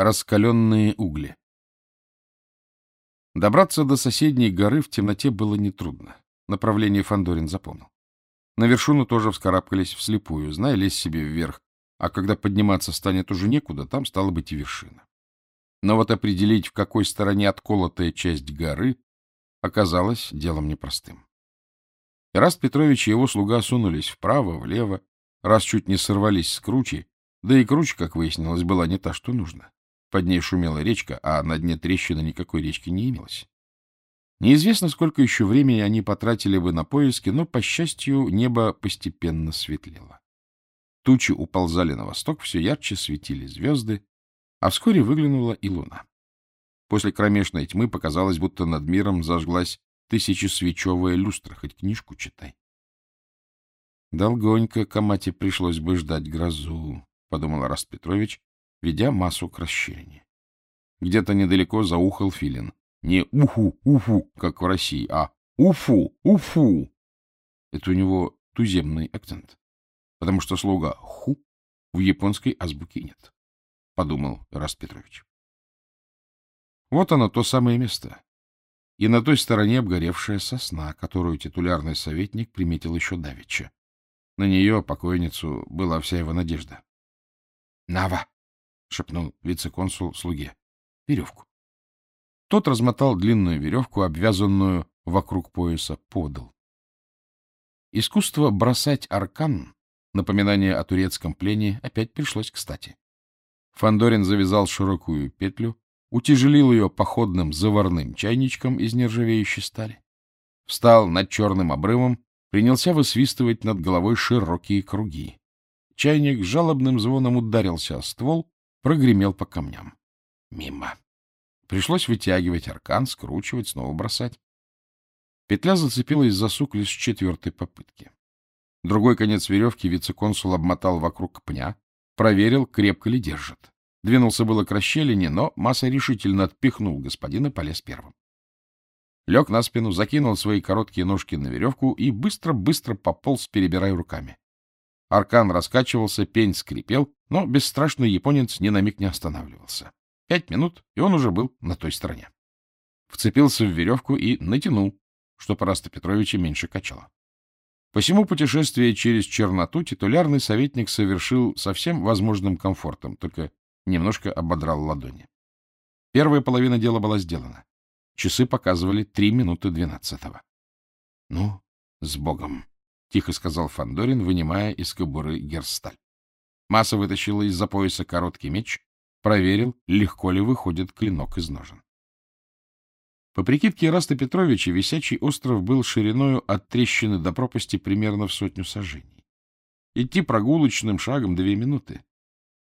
Раскаленные угли Добраться до соседней горы в темноте было нетрудно. Направление Фандорин запомнил. На вершину тоже вскарабкались вслепую, зная, лезь себе вверх, а когда подниматься станет уже некуда, там стала быть и вершина. Но вот определить, в какой стороне отколотая часть горы, оказалось делом непростым. Раст Петрович и его слуга сунулись вправо, влево, раз чуть не сорвались с кручи, да и круче, как выяснилось, была не та, что нужно. Под ней шумела речка, а на дне трещины никакой речки не имелось. Неизвестно, сколько еще времени они потратили бы на поиски, но, по счастью, небо постепенно светлело. Тучи уползали на восток, все ярче светили звезды, а вскоре выглянула и луна. После кромешной тьмы показалось, будто над миром зажглась тысячесвечевая люстра, хоть книжку читай. Долгонько Камате пришлось бы ждать грозу, — подумал Раст Петрович, ведя массу к расщелине. Где-то недалеко заухал филин. Не «уху, уфу», как в России, а «уфу, уфу». Это у него туземный акцент, потому что слога «ху» в японской азбуке нет, — подумал Раст Петрович. Вот оно, то самое место. И на той стороне обгоревшая сосна, которую титулярный советник приметил еще давеча. На нее, покойницу, была вся его надежда. — Нава! — шепнул вице-консул слуге. — Веревку. Тот размотал длинную веревку, обвязанную вокруг пояса, подал. Искусство бросать аркан, напоминание о турецком плене, опять пришлось кстати. Фандорин завязал широкую петлю, утяжелил ее походным заварным чайничком из нержавеющей стали, встал над черным обрывом, принялся высвистывать над головой широкие круги. Чайник жалобным звоном ударился о ствол, прогремел по камням. Мимо. Пришлось вытягивать аркан, скручивать, снова бросать. Петля зацепилась за сук лишь с четвертой попытки. Другой конец веревки вице-консул обмотал вокруг пня, проверил, крепко ли держит. Двинулся было к расщелине, но Масса решительно отпихнул господина, полез первым. Лег на спину, закинул свои короткие ножки на веревку и быстро-быстро пополз, перебирая руками. Аркан раскачивался, пень скрипел, но бесстрашный японец ни на миг не останавливался. Пять минут, и он уже был на той стороне. Вцепился в веревку и натянул, что Параста Петровича меньше качало. Посему путешествие через черноту титулярный советник совершил со всем возможным комфортом, только немножко ободрал ладони. Первая половина дела была сделана. Часы показывали три минуты двенадцатого. — Ну, с Богом! — тихо сказал Фандорин, вынимая из кобуры герсталь. Масса вытащила из-за пояса короткий меч, проверил, легко ли выходит клинок из ножен. По прикидке Раста Петровича, висячий остров был шириною от трещины до пропасти примерно в сотню сажений. Идти прогулочным шагом две минуты.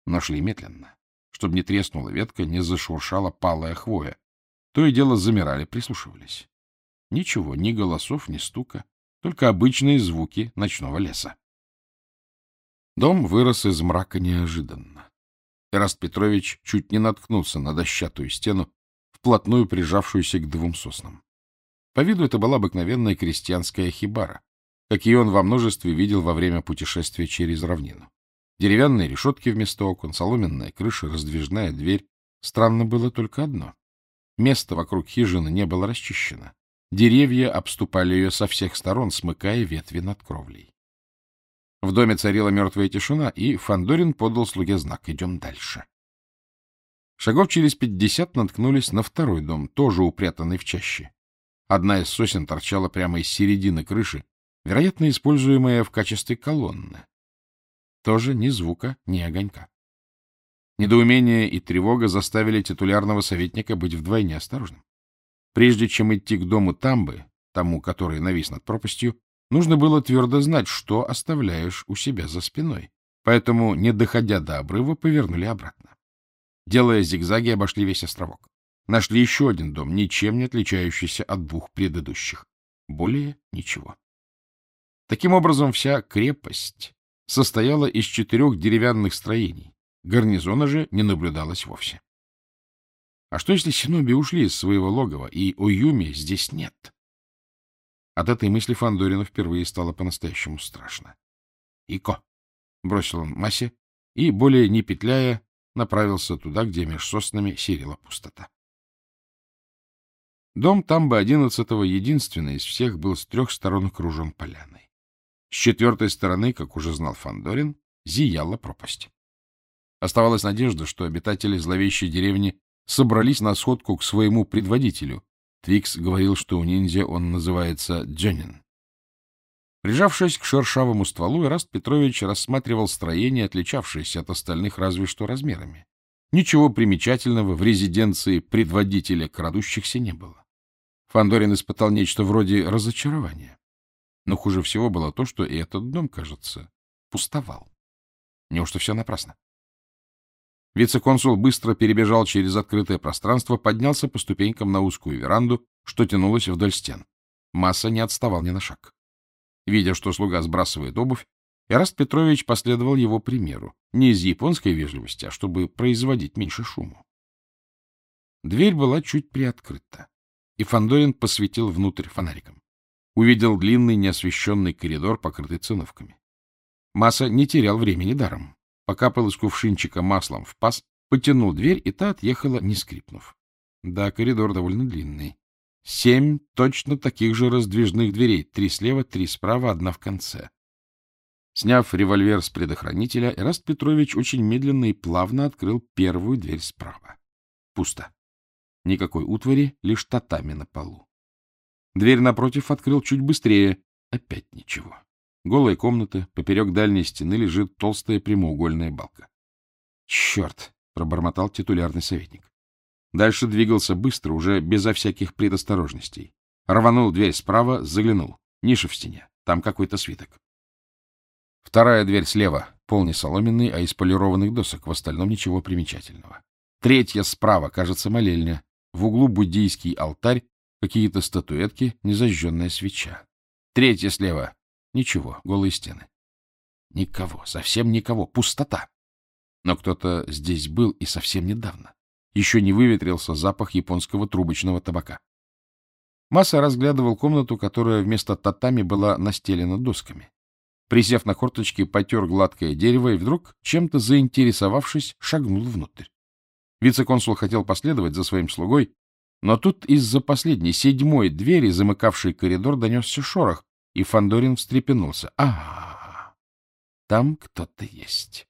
Но шли медленно, чтобы не треснула ветка, не зашуршала палая хвоя. То и дело замирали, прислушивались. Ничего, ни голосов, ни стука только обычные звуки ночного леса. Дом вырос из мрака неожиданно. Эраст Петрович чуть не наткнулся на дощатую стену, вплотную прижавшуюся к двум соснам. По виду это была обыкновенная крестьянская хибара, какие он во множестве видел во время путешествия через равнину. Деревянные решетки вместо окон, соломенная крыша, раздвижная дверь. Странно было только одно. Место вокруг хижины не было расчищено. Деревья обступали ее со всех сторон, смыкая ветви над кровлей. В доме царила мертвая тишина, и Фандорин подал слуге знак «Идем дальше». Шагов через пятьдесят наткнулись на второй дом, тоже упрятанный в чаще. Одна из сосен торчала прямо из середины крыши, вероятно, используемая в качестве колонны. Тоже ни звука, ни огонька. Недоумение и тревога заставили титулярного советника быть вдвойне осторожным. Прежде чем идти к дому Тамбы, тому, который навис над пропастью, нужно было твердо знать, что оставляешь у себя за спиной. Поэтому, не доходя до обрыва, повернули обратно. Делая зигзаги, обошли весь островок. Нашли еще один дом, ничем не отличающийся от двух предыдущих. Более ничего. Таким образом, вся крепость состояла из четырех деревянных строений. Гарнизона же не наблюдалось вовсе. А что, если синоби ушли из своего логова, и Оюми здесь нет? От этой мысли Фандорину впервые стало по-настоящему страшно. — Ико! — бросил он Масе, и, более не петляя, направился туда, где меж соснами серила пустота. Дом Тамба одиннадцатого, единственный из всех, был с трех сторон окружен поляной. С четвертой стороны, как уже знал Фандорин, зияла пропасть. Оставалась надежда, что обитатели зловещей деревни собрались на сходку к своему предводителю. Твикс говорил, что у ниндзя он называется Джонин. Прижавшись к шершавому стволу, Ираст Петрович рассматривал строение, отличавшееся от остальных разве что размерами. Ничего примечательного в резиденции предводителя крадущихся не было. Фандорин испытал нечто вроде разочарования. Но хуже всего было то, что и этот дом, кажется, пустовал. Неужто все напрасно? Вице-консул быстро перебежал через открытое пространство, поднялся по ступенькам на узкую веранду, что тянулась вдоль стен. Масса не отставал ни на шаг. Видя, что слуга сбрасывает обувь, Эраст Петрович последовал его примеру, не из японской вежливости, а чтобы производить меньше шуму. Дверь была чуть приоткрыта, и Фандорин посветил внутрь фонариком. Увидел длинный неосвещенный коридор, покрытый циновками. Масса не терял времени даром покапал из кувшинчика маслом в паз, потянул дверь, и та отъехала, не скрипнув. Да, коридор довольно длинный. Семь точно таких же раздвижных дверей, три слева, три справа, одна в конце. Сняв револьвер с предохранителя, Эраст Петрович очень медленно и плавно открыл первую дверь справа. Пусто. Никакой утвари, лишь татами на полу. Дверь напротив открыл чуть быстрее. Опять ничего. Голая комната, поперек дальней стены лежит толстая прямоугольная балка. «Черт!» — пробормотал титулярный советник. Дальше двигался быстро, уже безо всяких предосторожностей. Рванул дверь справа, заглянул. Ниша в стене. Там какой-то свиток. Вторая дверь слева, пол не соломенный, а из полированных досок, в остальном ничего примечательного. Третья справа, кажется, молельня. В углу буддийский алтарь, какие-то статуэтки, незажженная свеча. Третья слева, Ничего, голые стены. Никого, совсем никого, пустота. Но кто-то здесь был и совсем недавно. Еще не выветрился запах японского трубочного табака. Масса разглядывал комнату, которая вместо татами была настелена досками. Присев на корточки, потер гладкое дерево и вдруг, чем-то заинтересовавшись, шагнул внутрь. Вице-консул хотел последовать за своим слугой, но тут из-за последней, седьмой двери, замыкавшей коридор, донесся шорох, и Фандорин встрепенулся. А, там кто-то есть.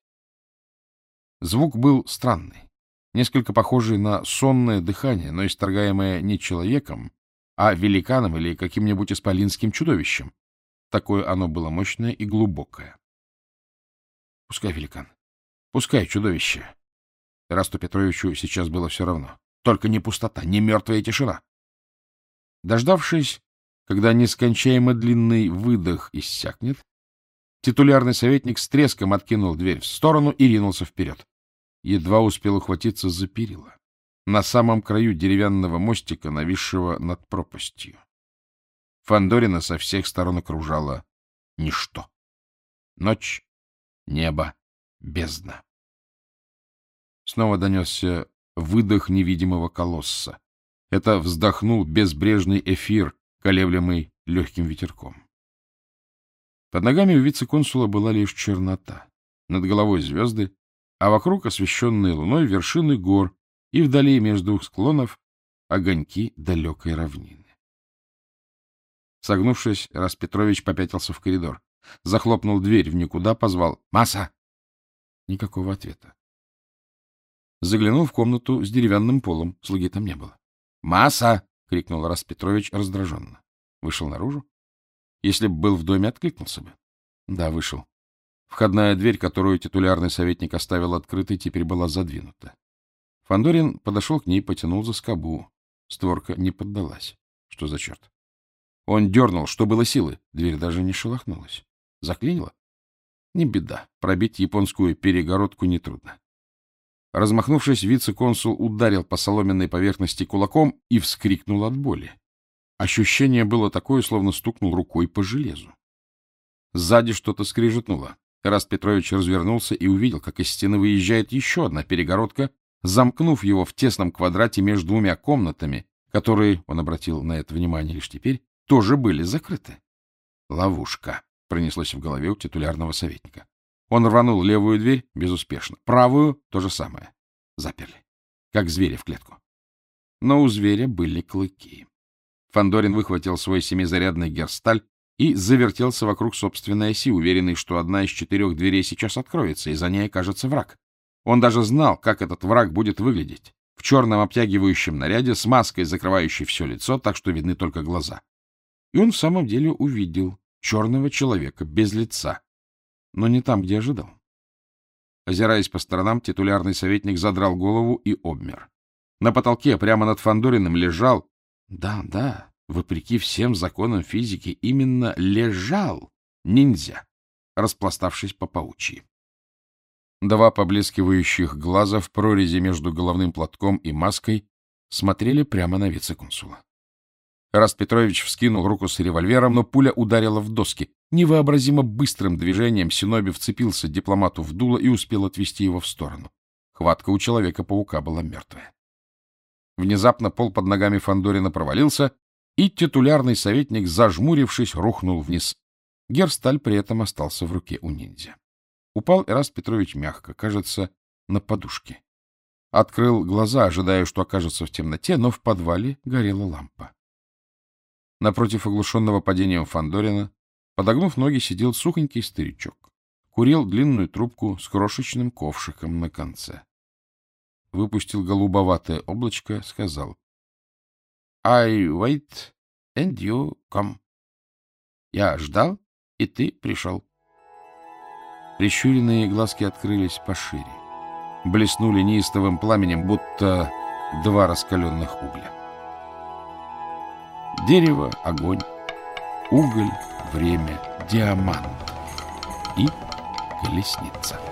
Звук был странный, несколько похожий на сонное дыхание, но исторгаемое не человеком, а великаном или каким-нибудь исполинским чудовищем. Такое оно было мощное и глубокое. Пускай великан, пускай чудовище. Расту Петровичу сейчас было все равно. Только не пустота, не мертвая тишина. Дождавшись когда нескончаемо длинный выдох иссякнет, титулярный советник с треском откинул дверь в сторону и ринулся вперед. Едва успел ухватиться за перила. На самом краю деревянного мостика, нависшего над пропастью. Фандорина со всех сторон окружала ничто. Ночь, небо, бездна. Снова донесся выдох невидимого колосса. Это вздохнул безбрежный эфир, колеблемый легким ветерком. Под ногами у вице-консула была лишь чернота, над головой звезды, а вокруг, освещенные луной, вершины гор и вдали между двух склонов огоньки далекой равнины. Согнувшись, Распетрович попятился в коридор. Захлопнул дверь в никуда, позвал «Маса!» Никакого ответа. Заглянул в комнату с деревянным полом, слуги там не было. «Маса!» — крикнул Раст Петрович раздраженно. Вышел наружу. Если бы был в доме, откликнулся бы. Да, вышел. Входная дверь, которую титулярный советник оставил открытой, теперь была задвинута. Фандорин подошел к ней, потянул за скобу. Створка не поддалась. Что за черт? Он дернул, что было силы. Дверь даже не шелохнулась. Заклинило? Не беда. Пробить японскую перегородку нетрудно. Размахнувшись, вице-консул ударил по соломенной поверхности кулаком и вскрикнул от боли. Ощущение было такое, словно стукнул рукой по железу. Сзади что-то скрижетнуло. Раст Петрович развернулся и увидел, как из стены выезжает еще одна перегородка, замкнув его в тесном квадрате между двумя комнатами, которые, он обратил на это внимание лишь теперь, тоже были закрыты. «Ловушка», — пронеслось в голове у титулярного советника. Он рванул левую дверь безуспешно, правую — то же самое. Заперли, как зверя в клетку. Но у зверя были клыки. Фандорин выхватил свой семизарядный герсталь и завертелся вокруг собственной оси, уверенный, что одна из четырех дверей сейчас откроется, и за ней окажется враг. Он даже знал, как этот враг будет выглядеть. В черном обтягивающем наряде, с маской, закрывающей все лицо, так что видны только глаза. И он в самом деле увидел черного человека без лица, но не там, где ожидал. Озираясь по сторонам, титулярный советник задрал голову и обмер. На потолке, прямо над Фандориным, лежал... Да, да, вопреки всем законам физики, именно лежал ниндзя, распластавшись по паучьи. Два поблескивающих глаза в прорези между головным платком и маской смотрели прямо на вице-консула. Раст Петрович вскинул руку с револьвером, но пуля ударила в доски. Невообразимо быстрым движением Синоби вцепился дипломату в дуло и успел отвести его в сторону. Хватка у Человека-паука была мертвая. Внезапно пол под ногами Фандорина провалился, и титулярный советник, зажмурившись, рухнул вниз. Герсталь при этом остался в руке у ниндзя. Упал Эраст Петрович мягко, кажется, на подушке. Открыл глаза, ожидая, что окажется в темноте, но в подвале горела лампа. Напротив оглушенного падением Фандорина, подогнув ноги, сидел сухонький старичок. Курил длинную трубку с крошечным ковшиком на конце. Выпустил голубоватое облачко, сказал. — I wait, and you come. Я ждал, и ты пришел. Прищуренные глазки открылись пошире. Блеснули неистовым пламенем, будто два раскаленных угля. Дерево — огонь, уголь — время, диамант и колесница.